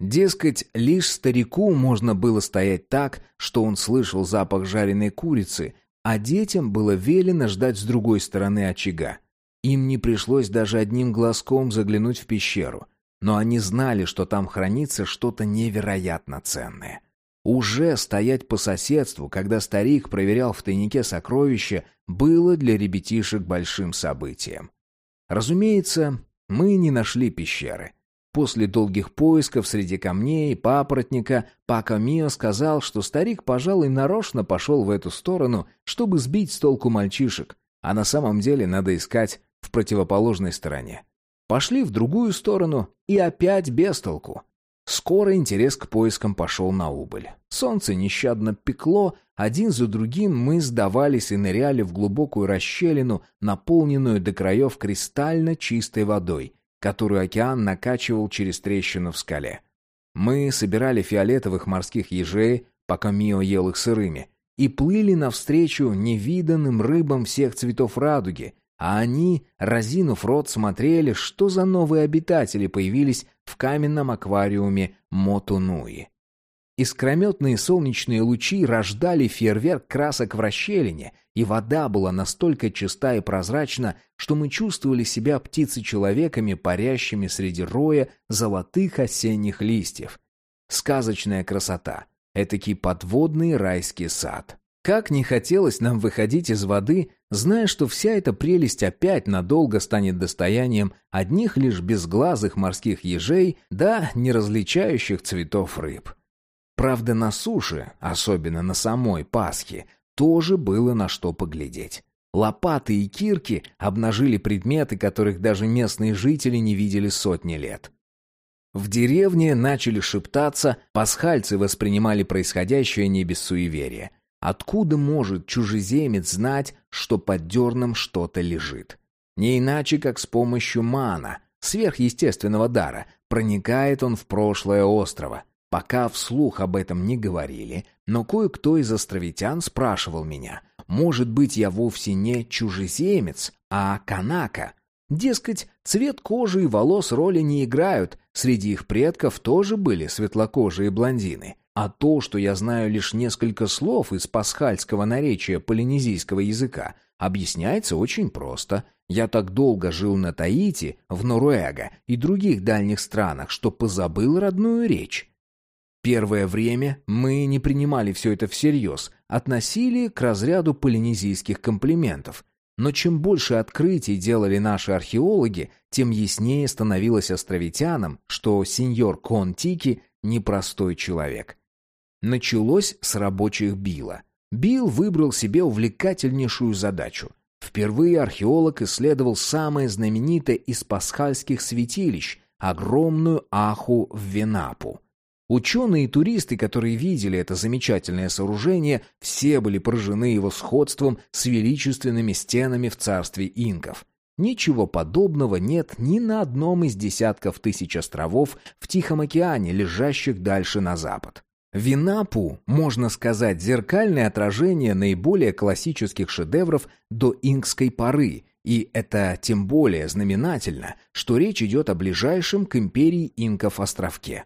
Дескать, лишь старику можно было стоять так, что он слышал запах жареной курицы, а детям было велено ждать с другой стороны очага. Им не пришлось даже одним глазком заглянуть в пещеру, но они знали, что там хранится что-то невероятно ценное. Уже стоять по соседству, когда старик проверял в тайнике сокровища, было для ребятишек большим событием. Разумеется, мы не нашли пещеры. После долгих поисков среди камней папоротника Пака Мио сказал, что старик, пожалуй, нарочно пошел в эту сторону, чтобы сбить с толку мальчишек, а на самом деле надо искать в противоположной стороне. Пошли в другую сторону и опять без толку. Скоро интерес к поискам пошел на убыль. Солнце нещадно пекло, один за другим мы сдавались и ныряли в глубокую расщелину, наполненную до краев кристально чистой водой, которую океан накачивал через трещину в скале. Мы собирали фиолетовых морских ежей, пока Мио ел их сырыми, и плыли навстречу невиданным рыбам всех цветов радуги, а они, разинув рот, смотрели, что за новые обитатели появились в каменном аквариуме Мотунуи. Искрометные солнечные лучи рождали фейерверк красок в расщелине, и вода была настолько чиста и прозрачна, что мы чувствовали себя птицей-человеками, парящими среди роя золотых осенних листьев. Сказочная красота, этакий подводный райский сад. Как не хотелось нам выходить из воды, зная, что вся эта прелесть опять надолго станет достоянием одних лишь безглазых морских ежей да неразличающих цветов рыб. Правда, на суше, особенно на самой Пасхе, тоже было на что поглядеть. Лопаты и кирки обнажили предметы, которых даже местные жители не видели сотни лет. В деревне начали шептаться, пасхальцы воспринимали происходящее не без суеверия. Откуда может чужеземец знать, что под дерном что-то лежит? Не иначе, как с помощью мана, сверхъестественного дара, проникает он в прошлое острова. Пока вслух об этом не говорили, но кое-кто из островитян спрашивал меня, может быть, я вовсе не чужеземец, а канака. Дескать, цвет кожи и волос роли не играют, среди их предков тоже были светлокожие блондины. А то, что я знаю лишь несколько слов из пасхальского наречия полинезийского языка, объясняется очень просто. Я так долго жил на Таити, в Норуэго и других дальних странах, что позабыл родную речь. Первое время мы не принимали все это всерьез, относили к разряду полинезийских комплиментов. Но чем больше открытий делали наши археологи, тем яснее становилось островитянам, что сеньор Контики непростой человек. Началось с рабочих Билла. Билл выбрал себе увлекательнейшую задачу. Впервые археолог исследовал самое знаменитое из пасхальских святилищ – огромную Аху в Венапу. Ученые и туристы, которые видели это замечательное сооружение, все были поражены его сходством с величественными стенами в царстве инков. Ничего подобного нет ни на одном из десятков тысяч островов в Тихом океане, лежащих дальше на запад. Винапу, можно сказать, зеркальное отражение наиболее классических шедевров до инкской поры, и это тем более знаменательно, что речь идет о ближайшем к империи инков островке.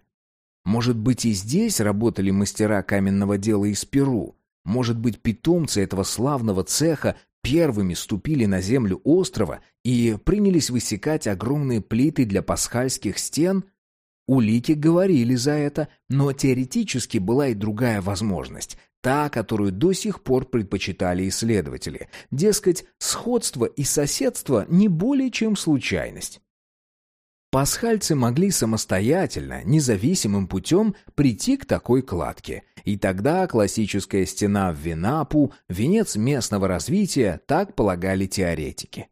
Может быть, и здесь работали мастера каменного дела из Перу. Может быть, питомцы этого славного цеха первыми ступили на землю острова и принялись высекать огромные плиты для пасхальских стен – Улики говорили за это, но теоретически была и другая возможность, та, которую до сих пор предпочитали исследователи. Дескать, сходство и соседство не более чем случайность. Пасхальцы могли самостоятельно, независимым путем прийти к такой кладке. И тогда классическая стена в Винапу, венец местного развития, так полагали теоретики.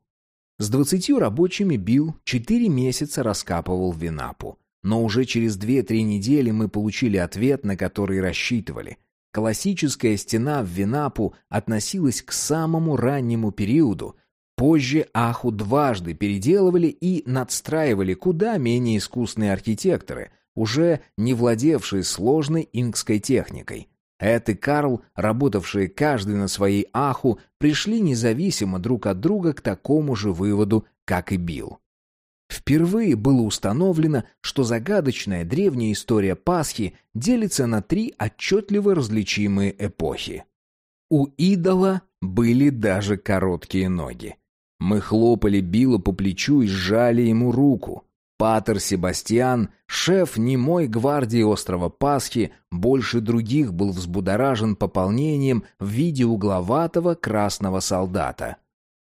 С двадцатью рабочими Билл четыре месяца раскапывал Винапу. Но уже через 2-3 недели мы получили ответ, на который рассчитывали. Классическая стена в Винапу относилась к самому раннему периоду. Позже Аху дважды переделывали и надстраивали куда менее искусные архитекторы, уже не владевшие сложной инкской техникой. Эд и Карл, работавшие каждый на своей Аху, пришли независимо друг от друга к такому же выводу, как и Билл. Впервые было установлено, что загадочная древняя история Пасхи делится на три отчетливо различимые эпохи. У идола были даже короткие ноги. Мы хлопали Билла по плечу и сжали ему руку. Патер Себастьян, шеф немой гвардии острова Пасхи, больше других был взбудоражен пополнением в виде угловатого красного солдата.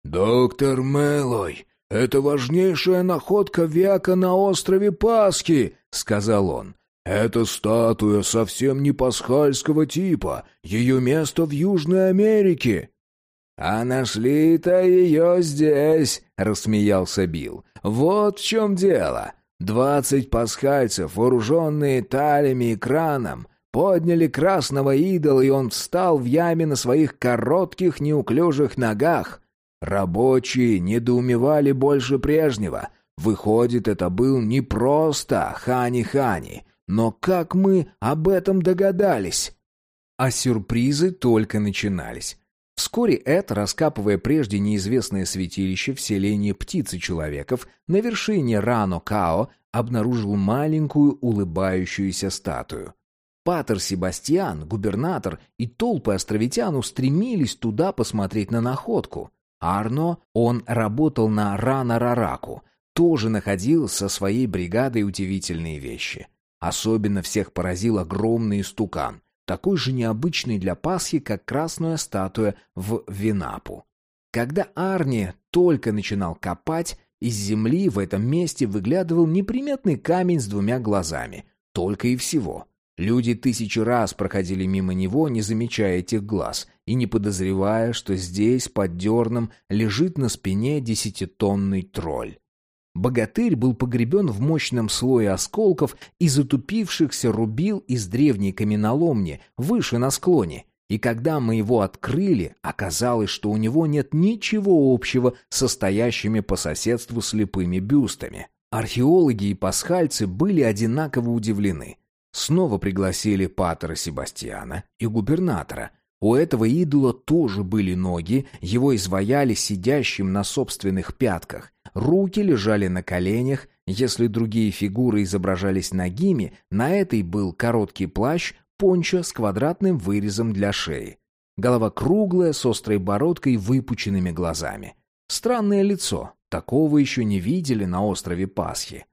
«Доктор Мэлой, «Это важнейшая находка века на острове Пасхи», — сказал он. «Эта статуя совсем не пасхальского типа. Ее место в Южной Америке». «А нашли-то ее здесь», — рассмеялся Билл. «Вот в чем дело. Двадцать пасхальцев, вооруженные талями и краном, подняли красного идола, и он встал в яме на своих коротких неуклюжих ногах. Рабочие недоумевали больше прежнего. Выходит, это был не просто Хани-Хани. Но как мы об этом догадались? А сюрпризы только начинались. Вскоре Эд, раскапывая прежде неизвестное святилище в селении птицы-человеков, на вершине Рано-Као обнаружил маленькую улыбающуюся статую. Патер Себастьян, губернатор и толпы островитян устремились туда посмотреть на находку. Арно, он работал на Рана-Рараку, тоже находил со своей бригадой удивительные вещи. Особенно всех поразил огромный стукан, такой же необычный для Пасхи, как красная статуя в Винапу. Когда Арни только начинал копать, из земли в этом месте выглядывал неприметный камень с двумя глазами. Только и всего. Люди тысячи раз проходили мимо него, не замечая этих глаз, и не подозревая, что здесь, под дерном, лежит на спине десятитонный тролль. Богатырь был погребен в мощном слое осколков и затупившихся рубил из древней каменоломни выше на склоне, и когда мы его открыли, оказалось, что у него нет ничего общего с стоящими по соседству слепыми бюстами. Археологи и пасхальцы были одинаково удивлены. Снова пригласили патера Себастьяна и губернатора. У этого идола тоже были ноги, его изваяли сидящим на собственных пятках. Руки лежали на коленях, если другие фигуры изображались ногими, на этой был короткий плащ, пончо с квадратным вырезом для шеи. Голова круглая, с острой бородкой и выпученными глазами. Странное лицо, такого еще не видели на острове Пасхи.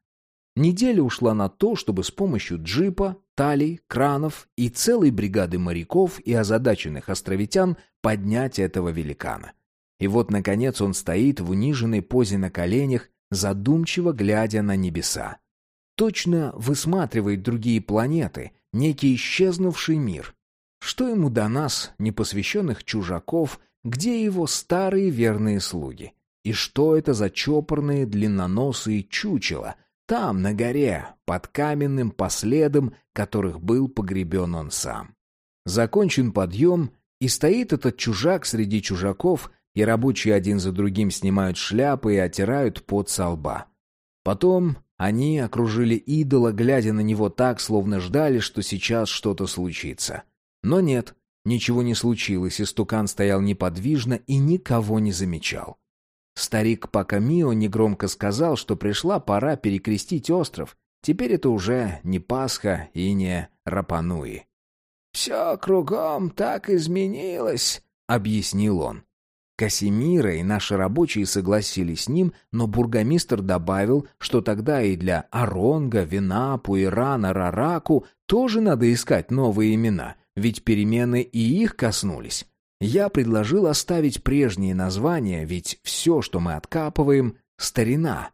Неделя ушла на то, чтобы с помощью джипа, талий, кранов и целой бригады моряков и озадаченных островитян поднять этого великана. И вот, наконец, он стоит в униженной позе на коленях, задумчиво глядя на небеса. Точно высматривает другие планеты, некий исчезнувший мир. Что ему до нас, непосвященных чужаков, где его старые верные слуги? И что это за чопорные длинноносые чучела — там, на горе, под каменным последом, которых был погребен он сам. Закончен подъем, и стоит этот чужак среди чужаков, и рабочие один за другим снимают шляпы и отирают пот со лба. Потом Они окружили идола, глядя на него так, словно ждали, что сейчас что-то случится. Но нет, ничего не случилось, и стукан стоял неподвижно и никого не замечал. Старик Пакамио негромко сказал, что пришла пора перекрестить остров. Теперь это уже не Пасха и не Рапануи. «Все кругом так изменилось», — объяснил он. Касимира и наши рабочие согласились с ним, но бургомистр добавил, что тогда и для Аронга, Винапу, Ирана, Рараку тоже надо искать новые имена, ведь перемены и их коснулись. Я предложил оставить прежние названия, ведь все, что мы откапываем, — старина.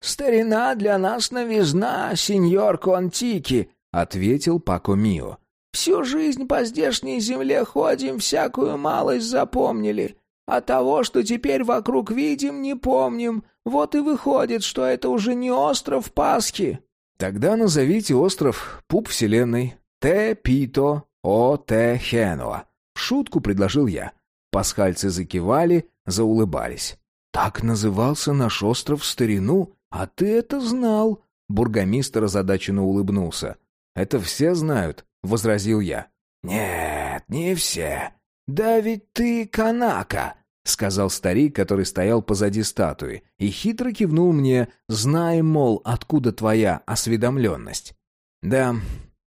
«Старина для нас новизна, сеньор Контики», — ответил Пако Мио. «Всю жизнь по здешней земле ходим, всякую малость запомнили. А того, что теперь вокруг видим, не помним. Вот и выходит, что это уже не остров Пасхи. Тогда назовите остров Пуп Вселенной. Те Пито О Те Хенуа. Шутку предложил я. Пасхальцы закивали, заулыбались. Так назывался наш остров в старину, а ты это знал. Бургомистр озадаченно улыбнулся. Это все знают, возразил я. Нет, не все. «Да ведь ты канака!» — сказал старик, который стоял позади статуи, и хитро кивнул мне, зная, мол, откуда твоя осведомленность. Да,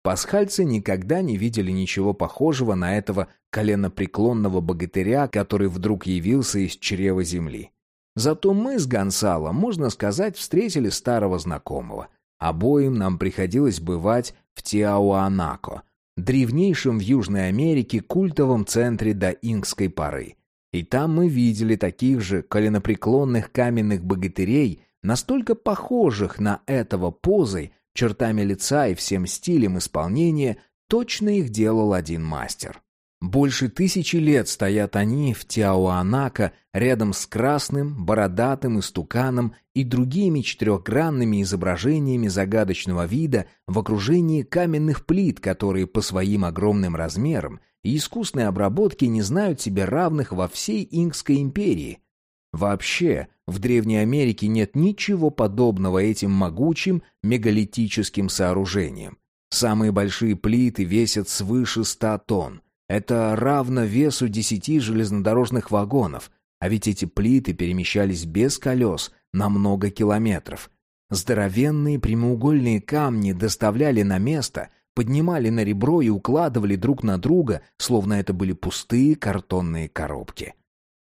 пасхальцы никогда не видели ничего похожего на этого коленопреклонного богатыря, который вдруг явился из чрева земли. Зато мы с Гонсало, можно сказать, встретили старого знакомого. Обоим нам приходилось бывать в Тиауанако, древнейшем в Южной Америке культовом центре до инкской поры. И там мы видели таких же коленопреклонных каменных богатырей, настолько похожих на этого позой, чертами лица и всем стилем исполнения, точно их делал один мастер. Больше тысячи лет стоят они в Тиауанака рядом с красным, бородатым истуканом и другими четырехгранными изображениями загадочного вида в окружении каменных плит, которые по своим огромным размерам и искусной обработке не знают себе равных во всей Инкской империи. Вообще, в Древней Америке нет ничего подобного этим могучим мегалитическим сооружениям. Самые большие плиты весят свыше ста тонн, это равно весу десяти железнодорожных вагонов, а ведь эти плиты перемещались без колес на много километров. Здоровенные прямоугольные камни доставляли на место, поднимали на ребро и укладывали друг на друга, словно это были пустые картонные коробки.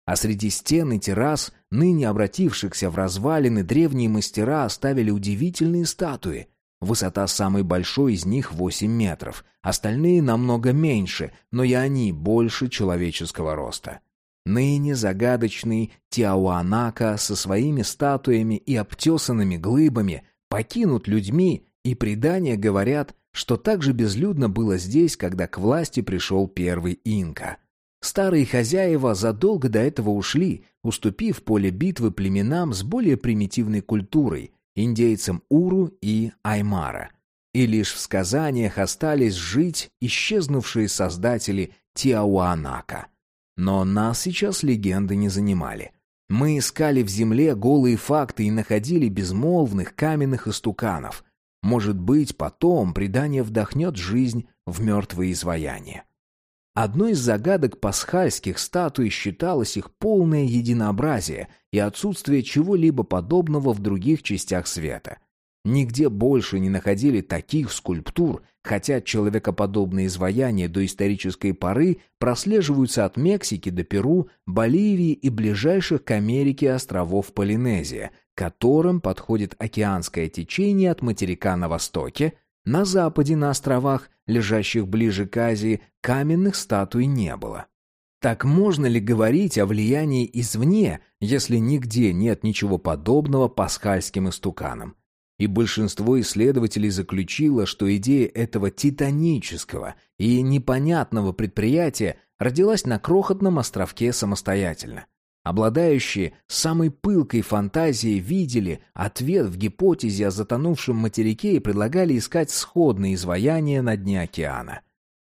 А среди стен и террас, ныне обратившихся в развалины, древние мастера оставили удивительные статуи, Высота самой большой из них 8 метров, остальные намного меньше, но и они больше человеческого роста. Ныне загадочный Тиауанака со своими статуями и обтесанными глыбами покинут людьми, и предания говорят, что так же безлюдно было здесь, когда к власти пришел первый инка. Старые хозяева задолго до этого ушли, уступив поле битвы племенам с более примитивной культурой, индейцам Уру и Аймара. И лишь в сказаниях остались жить исчезнувшие создатели Тиауанака. Но нас сейчас легенды не занимали. Мы искали в земле голые факты и находили безмолвных каменных истуканов. Может быть, потом предание вдохнет жизнь в мертвые изваяния. Одной из загадок пасхальских статуй считалось их полное единообразие и отсутствие чего-либо подобного в других частях света. Нигде больше не находили таких скульптур, хотя человекоподобные изваяния до исторической поры прослеживаются от Мексики до Перу, Боливии и ближайших к Америке островов Полинезия, которым подходит океанское течение от материка на востоке, на западе на островах лежащих ближе к Азии, каменных статуй не было. Так можно ли говорить о влиянии извне, если нигде нет ничего подобного пасхальским истуканам? И большинство исследователей заключило, что идея этого титанического и непонятного предприятия родилась на крохотном островке самостоятельно. Обладающие самой пылкой фантазией видели ответ в гипотезе о затонувшем материке и предлагали искать сходные изваяния на дне океана.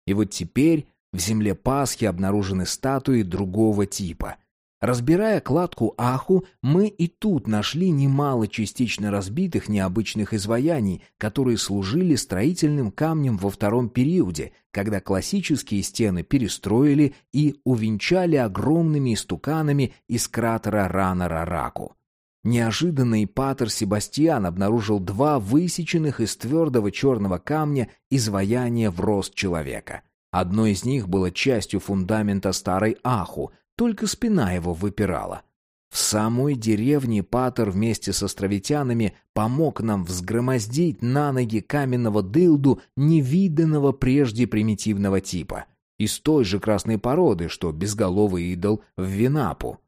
И вот теперь в земле Пасхи обнаружены статуи другого типа. Разбирая кладку Аху, мы и тут нашли немало частично разбитых необычных изваяний, которые служили строительным камнем во втором периоде, когда классические стены перестроили и увенчали огромными истуканами из кратера Рана-Рараку. Неожиданно Патер Себастьян обнаружил два высеченных из твердого черного камня изваяния в рост человека. Одно из них было частью фундамента старой Аху, только спина его выпирала. В самой деревне Патер вместе с островитянами помог нам взгромоздить на ноги каменного дылду невиданного прежде примитивного типа, из той же красной породы, что безголовый идол в Винапу.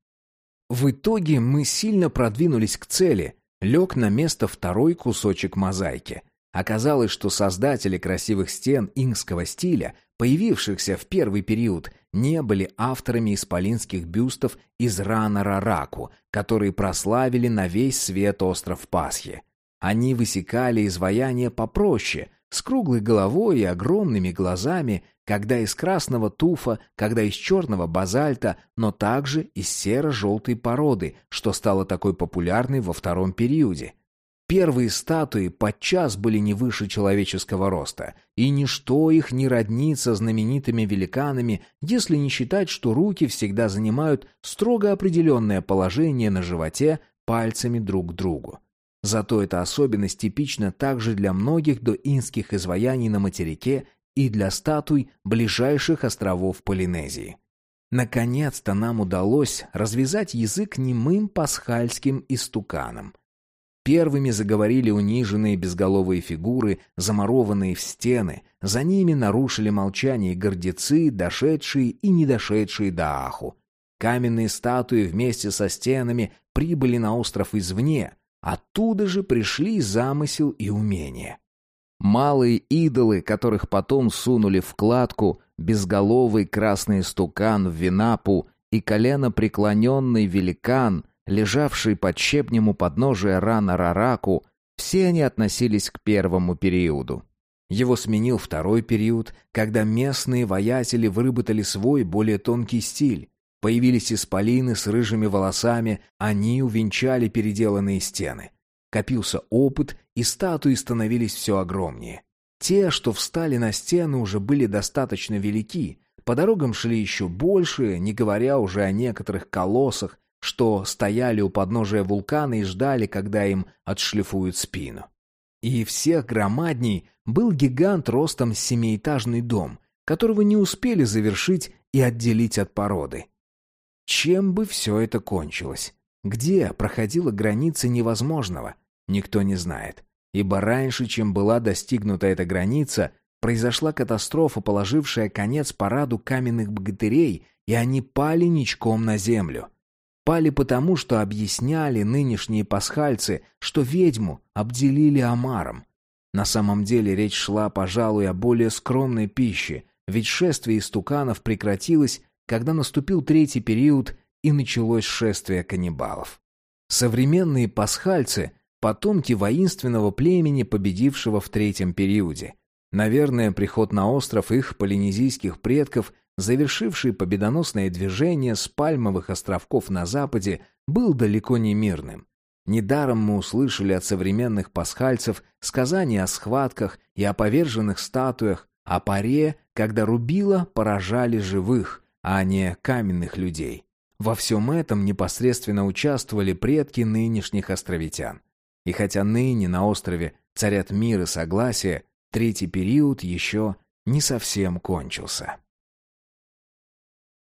В итоге мы сильно продвинулись к цели. Лег на место второй кусочек мозаики. Оказалось, что создатели красивых стен инкского стиля, появившихся в первый период, не были авторами исполинских бюстов из Рана-Рараку, которые прославили на весь свет остров Пасхи. Они высекали изваяния попроще, с круглой головой и огромными глазами, когда из красного туфа, когда из черного базальта, но также из серо-желтой породы, что стало такой популярной во втором периоде. Первые статуи подчас были не выше человеческого роста, и ничто их не роднится знаменитыми великанами, если не считать, что руки всегда занимают строго определенное положение на животе пальцами друг к другу. Зато эта особенность типична также для многих доинских изваяний на материке и для статуй ближайших островов Полинезии. Наконец-то нам удалось развязать язык немым пасхальским истуканам. Первыми заговорили униженные безголовые фигуры, замурованные в стены. За ними нарушили молчание гордецы, дошедшие и не дошедшие до Аху. Каменные статуи вместе со стенами прибыли на остров извне, оттуда же пришли замысел и умение. Малые идолы, которых потом сунули в кладку, безголовый красный стукан в винапу и колено преклоненный великан, лежавший под щебнем у подножия рана Рараку, все они относились к первому периоду. Его сменил второй период, когда местные воятели выработали свой более тонкий стиль. Появились исполины с рыжими волосами, они увенчали переделанные стены. Копился опыт, и статуи становились все огромнее. Те, что встали на стены, уже были достаточно велики. По дорогам шли еще больше, не говоря уже о некоторых колоссах, что стояли у подножия вулкана и ждали, когда им отшлифуют спину. И всех громадней был гигант ростом семиэтажный дом, которого не успели завершить и отделить от породы. Чем бы все это кончилось? Где проходила граница невозможного? никто не знает. Ибо раньше, чем была достигнута эта граница, произошла катастрофа, положившая конец параду каменных богатырей, и они пали ничком на землю. Пали потому, что объясняли нынешние пасхальцы, что ведьму обделили омаром. На самом деле речь шла, пожалуй, о более скромной пище, ведь шествие истуканов прекратилось, когда наступил третий период и началось шествие каннибалов. Современные пасхальцы – потомки воинственного племени, победившего в третьем периоде. Наверное, приход на остров их полинезийских предков, завершивший победоносное движение с пальмовых островков на западе, был далеко не мирным. Недаром мы услышали от современных пасхальцев сказания о схватках и о поверженных статуях, о паре, когда рубила поражали живых, а не каменных людей. Во всем этом непосредственно участвовали предки нынешних островитян. И хотя ныне на острове царят мир и согласие, третий период еще не совсем кончился.